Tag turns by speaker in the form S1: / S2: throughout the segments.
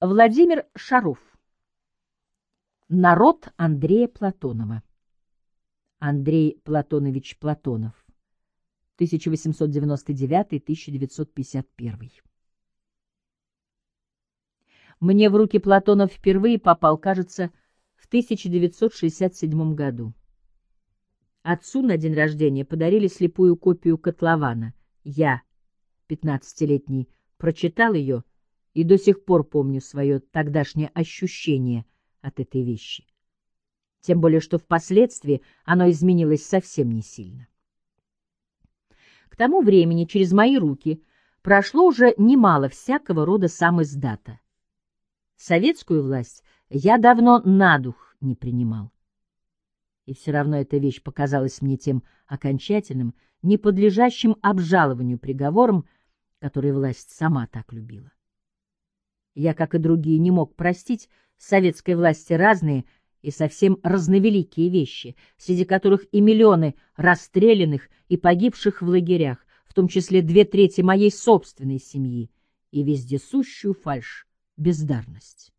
S1: Владимир Шаров. Народ Андрея Платонова. Андрей Платонович Платонов. 1899-1951. Мне в руки Платонов впервые попал, кажется, в 1967 году. Отцу на день рождения подарили слепую копию котлована. Я, пятнадцатилетний, прочитал ее и до сих пор помню свое тогдашнее ощущение от этой вещи. Тем более, что впоследствии оно изменилось совсем не сильно. К тому времени через мои руки прошло уже немало всякого рода самоиздата. Советскую власть я давно на дух не принимал. И все равно эта вещь показалась мне тем окончательным, не подлежащим обжалованию приговором, который власть сама так любила. Я, как и другие, не мог простить советской власти разные и совсем разновеликие вещи, среди которых и миллионы расстрелянных и погибших в лагерях, в том числе две трети моей собственной семьи, и вездесущую фальшь, бездарность.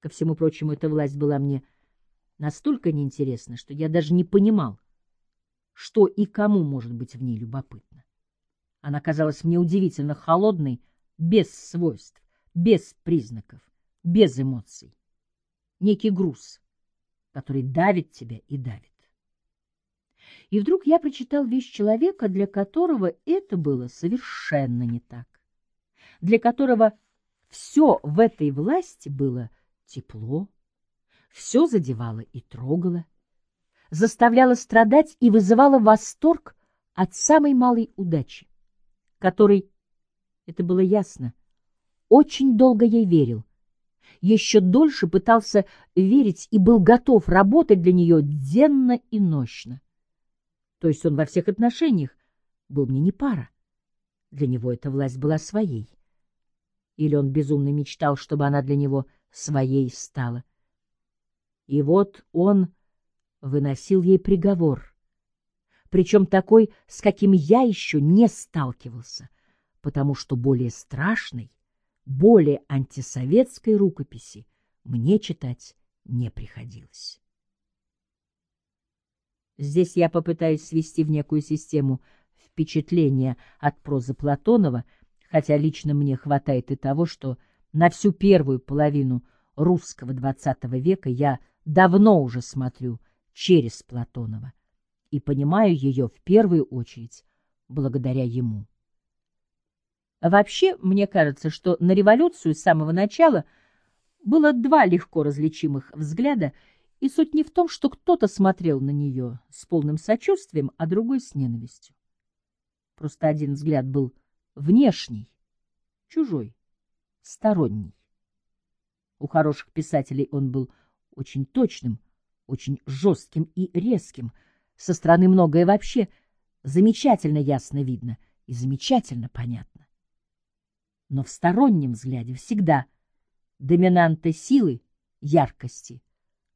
S1: Ко всему прочему, эта власть была мне настолько неинтересна, что я даже не понимал, что и кому может быть в ней любопытно. Она казалась мне удивительно холодной, без свойств без признаков, без эмоций. Некий груз, который давит тебя и давит. И вдруг я прочитал вещь человека, для которого это было совершенно не так, для которого все в этой власти было тепло, все задевало и трогало, заставляло страдать и вызывало восторг от самой малой удачи, которой, это было ясно, очень долго ей верил. Еще дольше пытался верить и был готов работать для нее денно и нощно. То есть он во всех отношениях был мне не пара. Для него эта власть была своей. Или он безумно мечтал, чтобы она для него своей стала. И вот он выносил ей приговор, причем такой, с каким я еще не сталкивался, потому что более страшный более антисоветской рукописи мне читать не приходилось. Здесь я попытаюсь свести в некую систему впечатления от прозы Платонова, хотя лично мне хватает и того, что на всю первую половину русского XX века я давно уже смотрю через Платонова и понимаю ее в первую очередь благодаря ему. Вообще, мне кажется, что на революцию с самого начала было два легко различимых взгляда, и суть не в том, что кто-то смотрел на нее с полным сочувствием, а другой с ненавистью. Просто один взгляд был внешний, чужой, сторонний. У хороших писателей он был очень точным, очень жестким и резким. Со стороны многое вообще замечательно ясно видно и замечательно понятно но в стороннем взгляде всегда доминанта силы, яркости.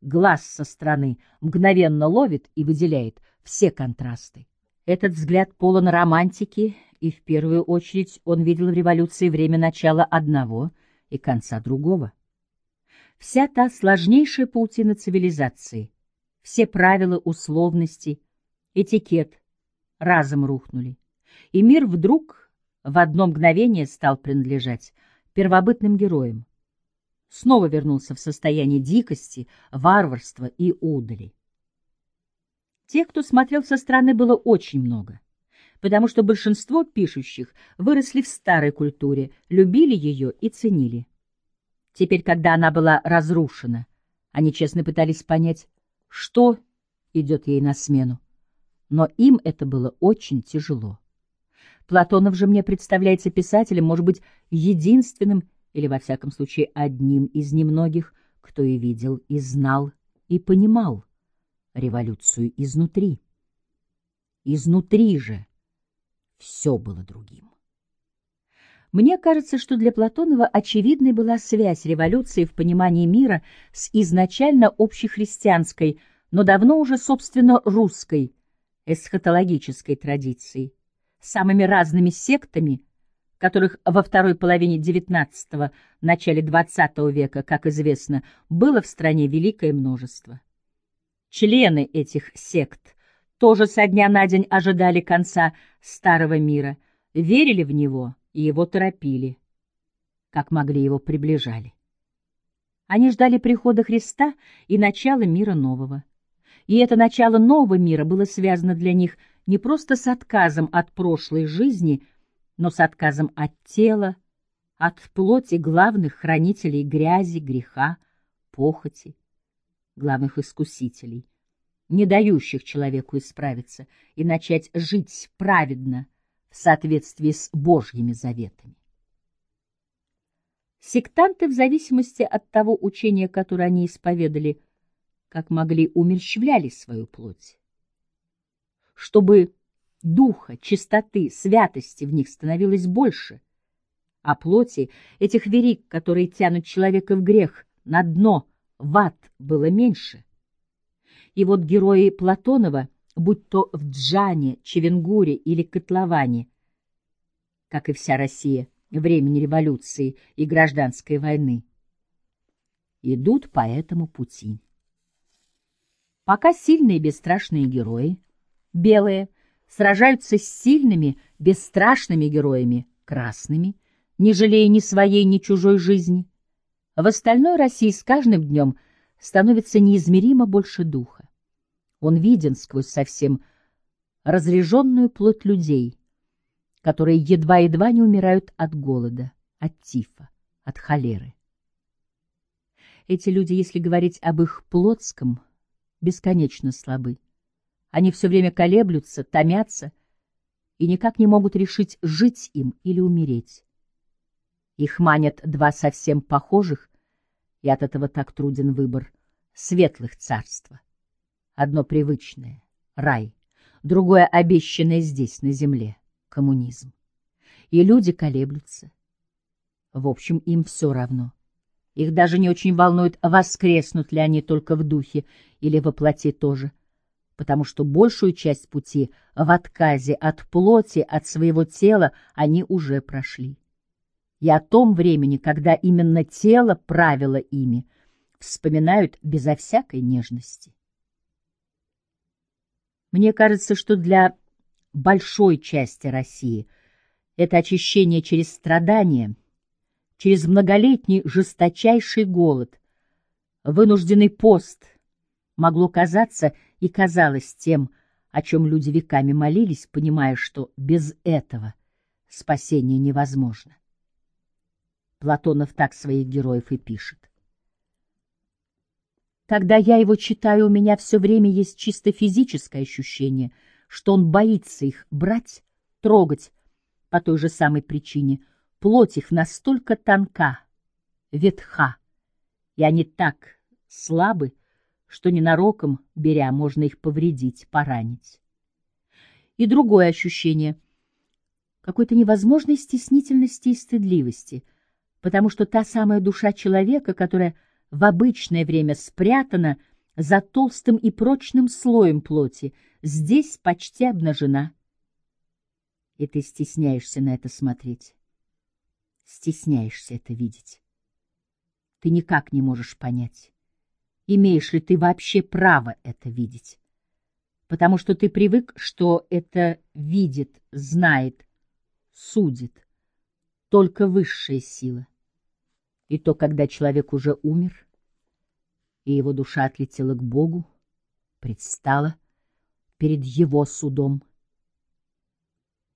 S1: Глаз со стороны мгновенно ловит и выделяет все контрасты. Этот взгляд полон романтики, и в первую очередь он видел в революции время начала одного и конца другого. Вся та сложнейшая паутина цивилизации, все правила условности, этикет разом рухнули, и мир вдруг в одно мгновение стал принадлежать первобытным героям. Снова вернулся в состояние дикости, варварства и удали. Тех, кто смотрел со стороны, было очень много, потому что большинство пишущих выросли в старой культуре, любили ее и ценили. Теперь, когда она была разрушена, они честно пытались понять, что идет ей на смену. Но им это было очень тяжело. Платонов же мне представляется писателем, может быть, единственным или, во всяком случае, одним из немногих, кто и видел, и знал, и понимал революцию изнутри. Изнутри же все было другим. Мне кажется, что для Платонова очевидной была связь революции в понимании мира с изначально общехристианской, но давно уже, собственно, русской эсхатологической традицией самыми разными сектами, которых во второй половине XIX – начале XX века, как известно, было в стране великое множество. Члены этих сект тоже со дня на день ожидали конца старого мира, верили в него и его торопили, как могли его приближали. Они ждали прихода Христа и начала мира нового. И это начало нового мира было связано для них не просто с отказом от прошлой жизни – но с отказом от тела, от плоти главных хранителей грязи, греха, похоти, главных искусителей, не дающих человеку исправиться и начать жить праведно в соответствии с Божьими заветами. Сектанты, в зависимости от того учения, которое они исповедали, как могли, умерщвляли свою плоть. Чтобы духа, чистоты, святости в них становилось больше, а плоти, этих верик, которые тянут человека в грех, на дно, в ад, было меньше. И вот герои Платонова, будь то в Джане, Чевенгуре или Котловане, как и вся Россия времени революции и гражданской войны, идут по этому пути. Пока сильные и бесстрашные герои, белые, сражаются с сильными, бесстрашными героями, красными, не жалея ни своей, ни чужой жизни. В остальной России с каждым днем становится неизмеримо больше духа. Он виден сквозь совсем разреженную плоть людей, которые едва-едва не умирают от голода, от тифа, от холеры. Эти люди, если говорить об их плотском, бесконечно слабы. Они все время колеблются, томятся и никак не могут решить, жить им или умереть. Их манят два совсем похожих, и от этого так труден выбор, светлых царства. Одно привычное — рай, другое — обещанное здесь, на земле — коммунизм. И люди колеблются. В общем, им все равно. Их даже не очень волнует, воскреснут ли они только в духе или во тоже — потому что большую часть пути в отказе от плоти, от своего тела они уже прошли. И о том времени, когда именно тело правило ими, вспоминают безо всякой нежности. Мне кажется, что для большой части России это очищение через страдания, через многолетний жесточайший голод, вынужденный пост могло казаться и казалось тем, о чем люди веками молились, понимая, что без этого спасение невозможно. Платонов так своих героев и пишет. Когда я его читаю, у меня все время есть чисто физическое ощущение, что он боится их брать, трогать по той же самой причине. Плоть их настолько тонка, ветха, и они так слабы, что ненароком, беря, можно их повредить, поранить. И другое ощущение какой-то невозможной стеснительности и стыдливости, потому что та самая душа человека, которая в обычное время спрятана за толстым и прочным слоем плоти, здесь почти обнажена. И ты стесняешься на это смотреть, стесняешься это видеть. Ты никак не можешь понять имеешь ли ты вообще право это видеть. Потому что ты привык, что это видит, знает, судит только высшая сила. И то, когда человек уже умер, и его душа отлетела к Богу, предстала перед его судом.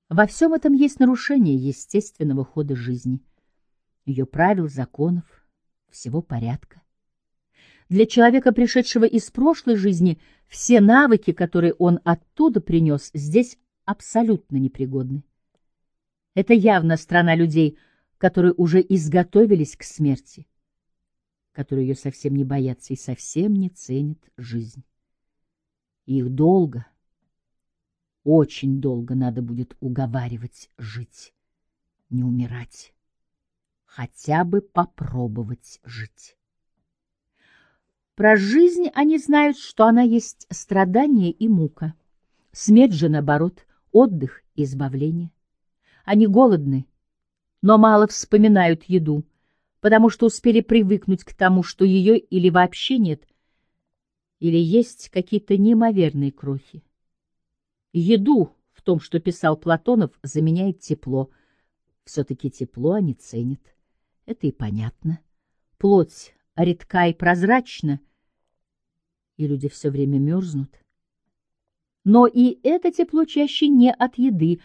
S1: Во всем этом есть нарушение естественного хода жизни, ее правил, законов, всего порядка. Для человека, пришедшего из прошлой жизни, все навыки, которые он оттуда принес, здесь абсолютно непригодны. Это явно страна людей, которые уже изготовились к смерти, которые ее совсем не боятся и совсем не ценят жизнь. Их долго, очень долго надо будет уговаривать жить, не умирать, хотя бы попробовать жить. Про жизнь они знают, что она есть страдание и мука. Смерть же, наоборот, отдых и избавление. Они голодны, но мало вспоминают еду, потому что успели привыкнуть к тому, что ее или вообще нет, или есть какие-то неимоверные крохи. Еду в том, что писал Платонов, заменяет тепло. Все-таки тепло они ценят. Это и понятно. Плоть редка и прозрачна, и люди все время мерзнут. Но и это тепло чаще не от еды,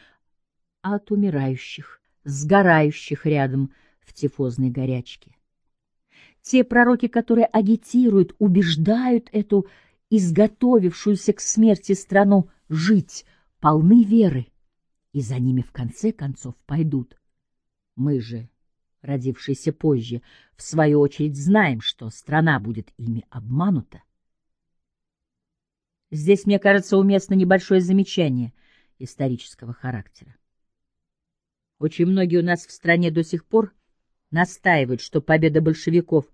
S1: а от умирающих, сгорающих рядом в тифозной горячке. Те пророки, которые агитируют, убеждают эту изготовившуюся к смерти страну жить, полны веры, и за ними в конце концов пойдут. Мы же, родившиеся позже, в свою очередь знаем, что страна будет ими обманута. Здесь, мне кажется, уместно небольшое замечание исторического характера. Очень многие у нас в стране до сих пор настаивают, что победа большевиков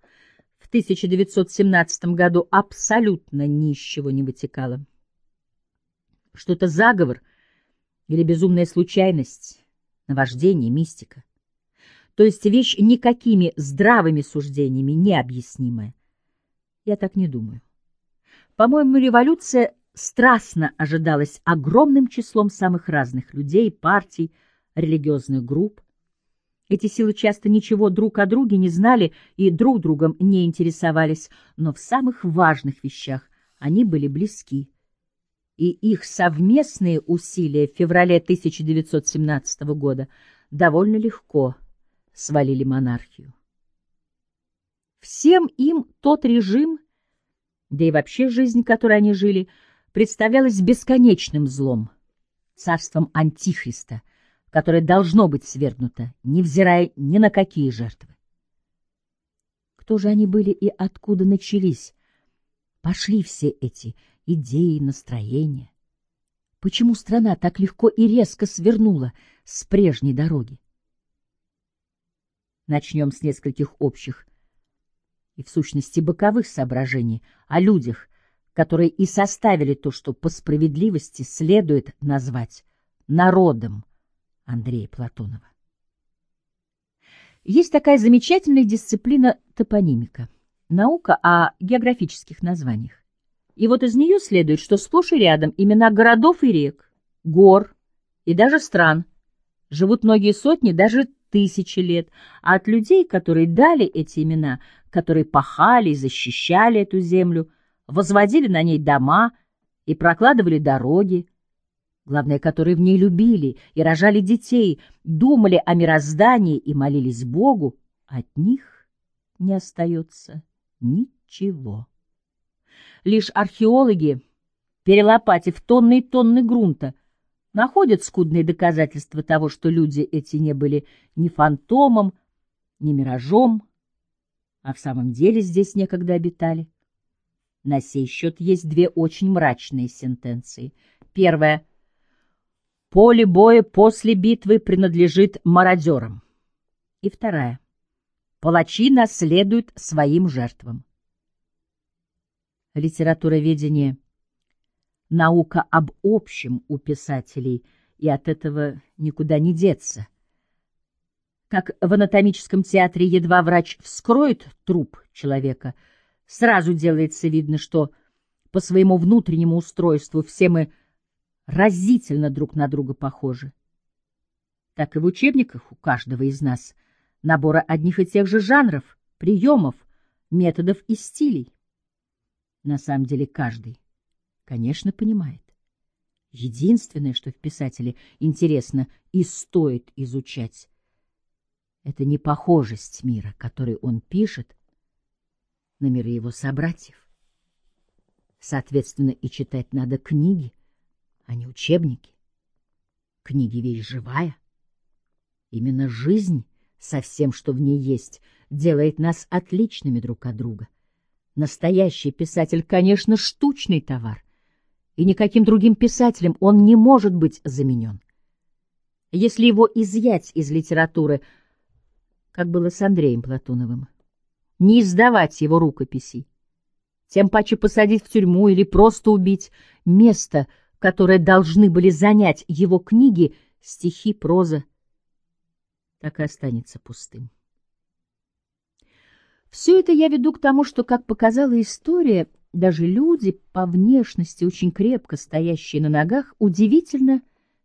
S1: в 1917 году абсолютно ни из чего не вытекала. Что это заговор или безумная случайность, наваждение, мистика. То есть вещь никакими здравыми суждениями необъяснимая. Я так не думаю. По-моему, революция страстно ожидалась огромным числом самых разных людей, партий, религиозных групп. Эти силы часто ничего друг о друге не знали и друг другом не интересовались, но в самых важных вещах они были близки. И их совместные усилия в феврале 1917 года довольно легко свалили монархию. Всем им тот режим, да и вообще жизнь, которой они жили, представлялась бесконечным злом, царством Антихриста — которое должно быть свергнуто, невзирая ни на какие жертвы. Кто же они были и откуда начались? Пошли все эти идеи, настроения. Почему страна так легко и резко свернула с прежней дороги? Начнем с нескольких общих и, в сущности, боковых соображений о людях, которые и составили то, что по справедливости следует назвать народом, Андрея Платонова. Есть такая замечательная дисциплина топонимика, наука о географических названиях. И вот из нее следует, что сплошь и рядом имена городов и рек, гор и даже стран живут многие сотни, даже тысячи лет, а от людей, которые дали эти имена, которые пахали и защищали эту землю, возводили на ней дома и прокладывали дороги, главное, которые в ней любили и рожали детей, думали о мироздании и молились Богу, от них не остается ничего. Лишь археологи, перелопатив тонны и тонны грунта, находят скудные доказательства того, что люди эти не были ни фантомом, ни миражом, а в самом деле здесь некогда обитали. На сей счет есть две очень мрачные сентенции. Первая — Поле боя после битвы принадлежит мародерам. И вторая. Палачи наследуют своим жертвам. Литературоведение — наука об общем у писателей, и от этого никуда не деться. Как в анатомическом театре едва врач вскроет труп человека, сразу делается видно, что по своему внутреннему устройству все мы — разительно друг на друга похожи. Так и в учебниках у каждого из нас набора одних и тех же жанров, приемов, методов и стилей. На самом деле каждый, конечно, понимает. Единственное, что в писателе интересно и стоит изучать, это непохожесть мира, который он пишет, на миры его собратьев. Соответственно, и читать надо книги, а не учебники. Книги вещь живая. Именно жизнь со всем, что в ней есть, делает нас отличными друг от друга. Настоящий писатель, конечно, штучный товар, и никаким другим писателем он не может быть заменен. Если его изъять из литературы, как было с Андреем Платоновым, не издавать его рукописей, тем паче посадить в тюрьму или просто убить, место — которые должны были занять его книги, стихи, проза. так и останется пустым. Все это я веду к тому, что, как показала история, даже люди, по внешности очень крепко стоящие на ногах, удивительно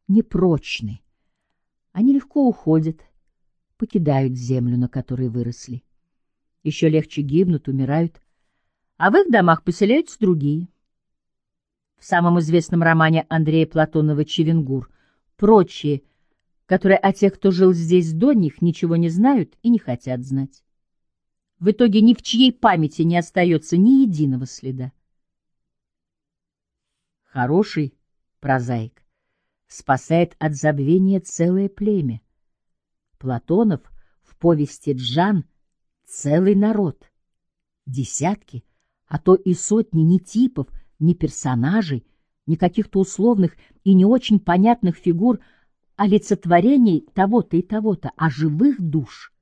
S1: непрочны. Они легко уходят, покидают землю, на которой выросли. Еще легче гибнут, умирают, а в их домах поселяются другие. В самом известном романе Андрея Платонова «Чевенгур» прочие, которые о тех, кто жил здесь до них, ничего не знают и не хотят знать. В итоге ни в чьей памяти не остается ни единого следа. Хороший прозаик спасает от забвения целое племя. Платонов в повести «Джан» целый народ. Десятки, а то и сотни ни типов, ни персонажей, ни каких-то условных и не очень понятных фигур, олицетворений того-то и того-то, а живых душ —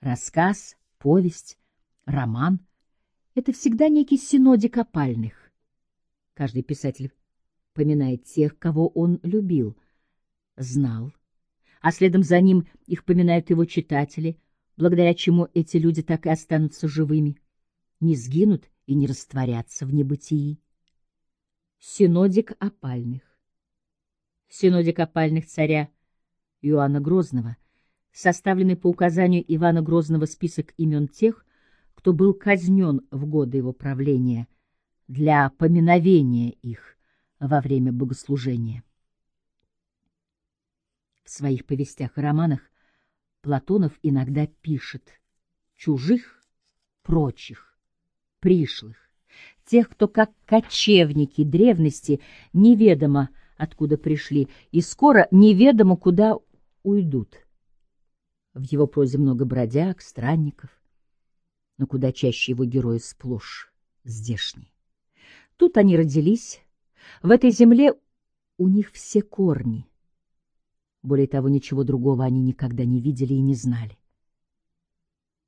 S1: Рассказ, повесть, роман — это всегда некий синодик опальных. Каждый писатель поминает тех, кого он любил, знал, а следом за ним их поминают его читатели, благодаря чему эти люди так и останутся живыми, не сгинут и не растворятся в небытии. Синодик опальных Синодик опальных царя Иоанна Грозного — составленный по указанию Ивана Грозного список имен тех, кто был казнен в годы его правления, для поминовения их во время богослужения. В своих повестях и романах Платонов иногда пишет чужих, прочих, пришлых, тех, кто как кочевники древности неведомо откуда пришли и скоро неведомо куда уйдут. В его прозе много бродяг, странников, но куда чаще его герои сплошь здешние. Тут они родились, в этой земле у них все корни. Более того, ничего другого они никогда не видели и не знали.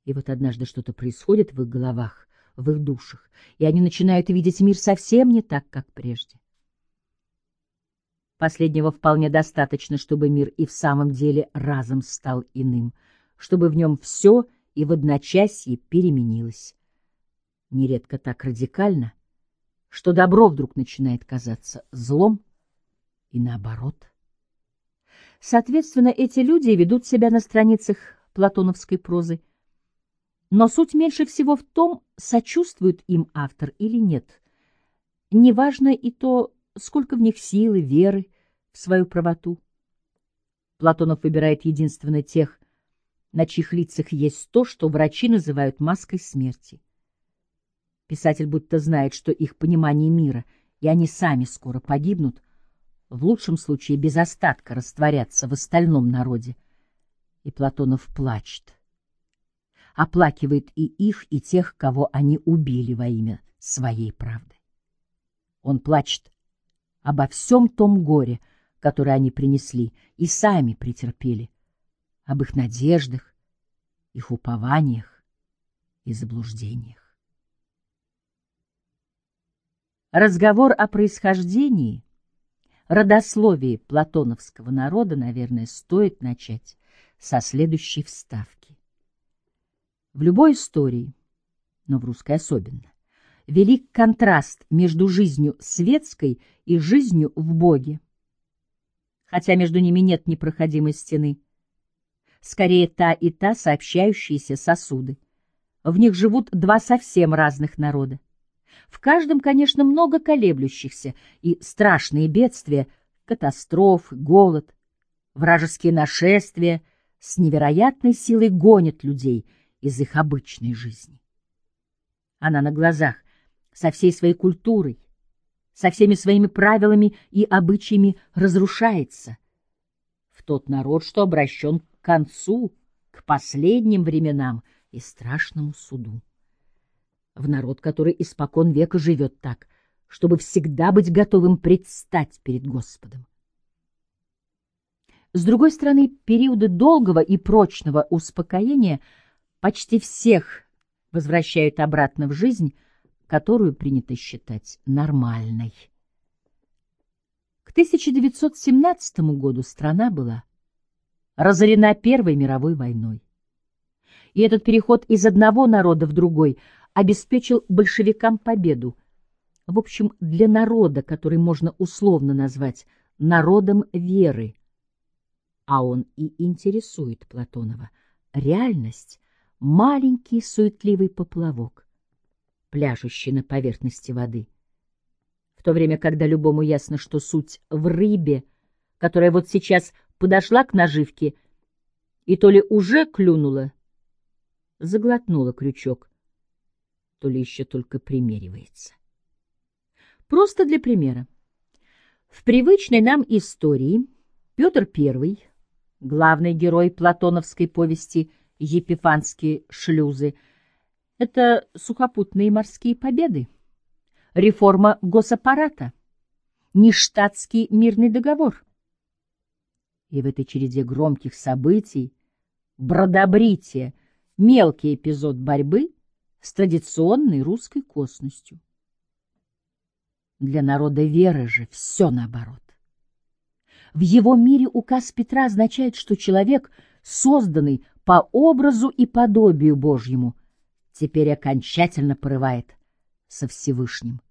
S1: И вот однажды что-то происходит в их головах, в их душах, и они начинают видеть мир совсем не так, как прежде. Последнего вполне достаточно, чтобы мир и в самом деле разом стал иным, чтобы в нем все и в одночасье переменилось. Нередко так радикально, что добро вдруг начинает казаться злом и наоборот. Соответственно, эти люди ведут себя на страницах платоновской прозы, но суть меньше всего в том, сочувствует им автор или нет. Неважно и то, сколько в них силы, веры в свою правоту. Платонов выбирает единственно тех, на чьих лицах есть то, что врачи называют маской смерти. Писатель будто знает, что их понимание мира, и они сами скоро погибнут, в лучшем случае без остатка растворятся в остальном народе. И Платонов плачет. Оплакивает и их, и тех, кого они убили во имя своей правды. Он плачет обо всем том горе, которое они принесли и сами претерпели, об их надеждах, их упованиях и заблуждениях. Разговор о происхождении, родословии платоновского народа, наверное, стоит начать со следующей вставки. В любой истории, но в русской особенно, велик контраст между жизнью светской и жизнью в Боге. Хотя между ними нет непроходимой стены, скорее та и та сообщающиеся сосуды. В них живут два совсем разных народа. В каждом, конечно, много колеблющихся и страшные бедствия, катастрофы, голод, вражеские нашествия с невероятной силой гонят людей из их обычной жизни. Она на глазах, со всей своей культурой, со всеми своими правилами и обычаями разрушается. В тот народ, что обращен к концу, к последним временам и страшному суду. В народ, который испокон века живет так, чтобы всегда быть готовым предстать перед Господом. С другой стороны, периоды долгого и прочного успокоения почти всех возвращают обратно в жизнь, которую принято считать нормальной. К 1917 году страна была разорена Первой мировой войной. И этот переход из одного народа в другой обеспечил большевикам победу. В общем, для народа, который можно условно назвать народом веры, а он и интересует Платонова, реальность — маленький суетливый поплавок, пляжущий на поверхности воды. В то время, когда любому ясно, что суть в рыбе, которая вот сейчас подошла к наживке и то ли уже клюнула, заглотнула крючок, то ли еще только примеривается. Просто для примера. В привычной нам истории Петр I, главный герой платоновской повести «Епифанские шлюзы», это сухопутные морские победы, реформа госаппарата, нештатский мирный договор. И в этой череде громких событий, бродобрития, мелкий эпизод борьбы с традиционной русской косностью. Для народа веры же все наоборот. В его мире указ Петра означает, что человек, созданный по образу и подобию Божьему, теперь окончательно порывает со Всевышним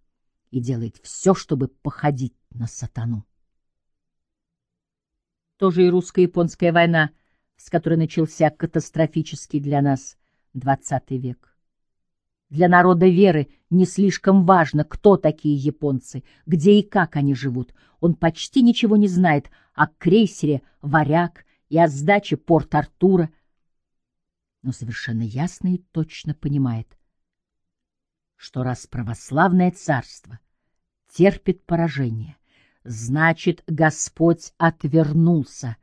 S1: и делает все, чтобы походить на сатану. Тоже и русско-японская война, с которой начался катастрофический для нас XX век. Для народа веры не слишком важно, кто такие японцы, где и как они живут. Он почти ничего не знает о крейсере «Варяг» и о сдаче Порт-Артура, но совершенно ясно и точно понимает, что раз православное царство терпит поражение, значит, Господь отвернулся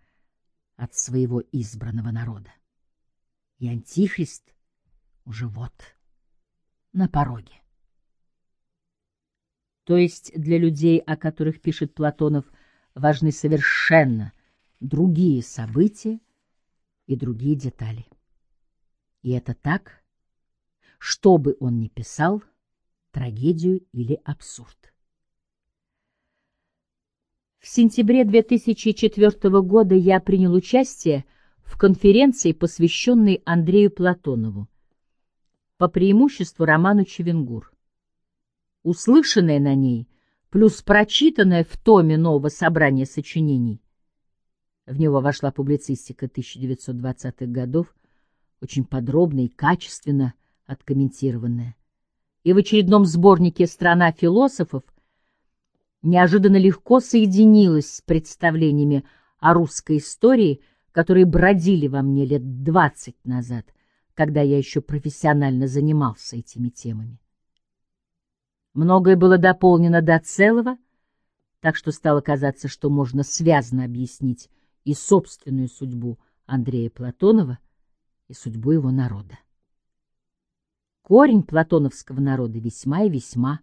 S1: от своего избранного народа. И Антихрист уже вот на пороге. То есть для людей, о которых пишет Платонов, важны совершенно другие события и другие детали. И это так, что бы он ни писал, трагедию или абсурд. В сентябре 2004 года я принял участие в конференции, посвященной Андрею Платонову, по преимуществу роману Чевенгур. Услышанное на ней, плюс прочитанное в томе нового собрания сочинений. В него вошла публицистика 1920-х годов, очень подробно и качественно откомментированная. И в очередном сборнике «Страна философов» неожиданно легко соединилась с представлениями о русской истории, которые бродили во мне лет двадцать назад, когда я еще профессионально занимался этими темами. Многое было дополнено до целого, так что стало казаться, что можно связно объяснить и собственную судьбу Андрея Платонова, и судьбу его народа. Корень платоновского народа весьма и весьма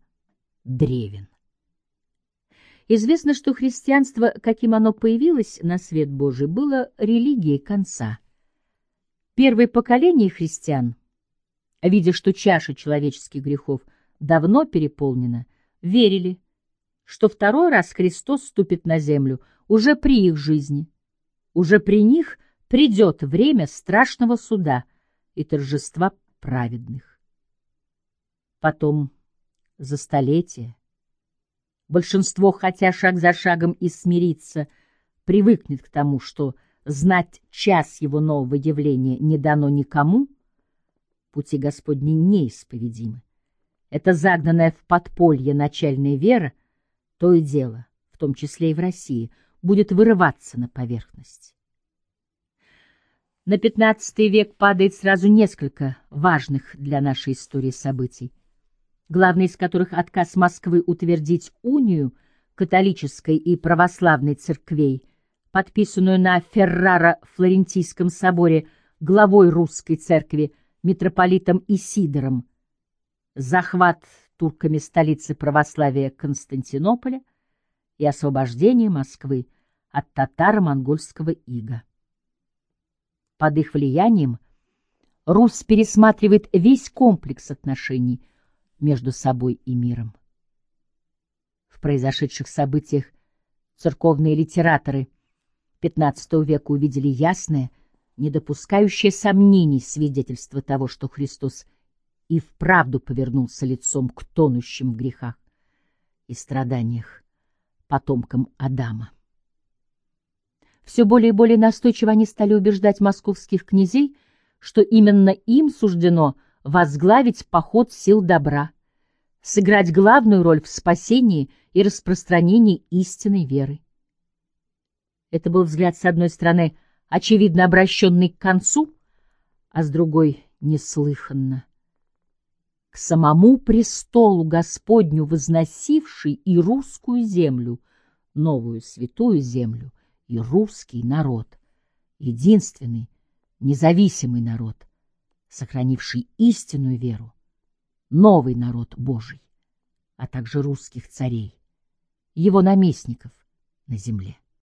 S1: древен. Известно, что христианство, каким оно появилось на свет Божий, было религией конца – Первые поколения христиан, видя, что чаша человеческих грехов давно переполнена, верили, что второй раз Христос ступит на землю уже при их жизни, уже при них придет время страшного суда и торжества праведных. Потом, за столетия, большинство, хотя шаг за шагом и смириться, привыкнет к тому, что знать час его нового явления не дано никому, пути Господни неисповедимы. Это загнанная в подполье начальная вера, то и дело, в том числе и в России, будет вырываться на поверхность. На XV век падает сразу несколько важных для нашей истории событий, главный из которых отказ Москвы утвердить унию католической и православной церквей – подписанную на Феррара-Флорентийском соборе главой русской церкви митрополитом Исидором, захват турками столицы православия Константинополя и освобождение Москвы от татаро-монгольского ига. Под их влиянием Русь пересматривает весь комплекс отношений между собой и миром. В произошедших событиях церковные литераторы – XV века увидели ясное, не допускающее сомнений свидетельство того, что Христос и вправду повернулся лицом к тонущим в грехах и страданиях потомкам Адама. Все более и более настойчиво они стали убеждать московских князей, что именно им суждено возглавить поход сил добра, сыграть главную роль в спасении и распространении истинной веры. Это был взгляд, с одной стороны, очевидно обращенный к концу, а с другой — неслыханно. К самому престолу Господню возносивший и русскую землю, новую святую землю, и русский народ, единственный, независимый народ, сохранивший истинную веру, новый народ Божий, а также русских царей, его наместников на земле.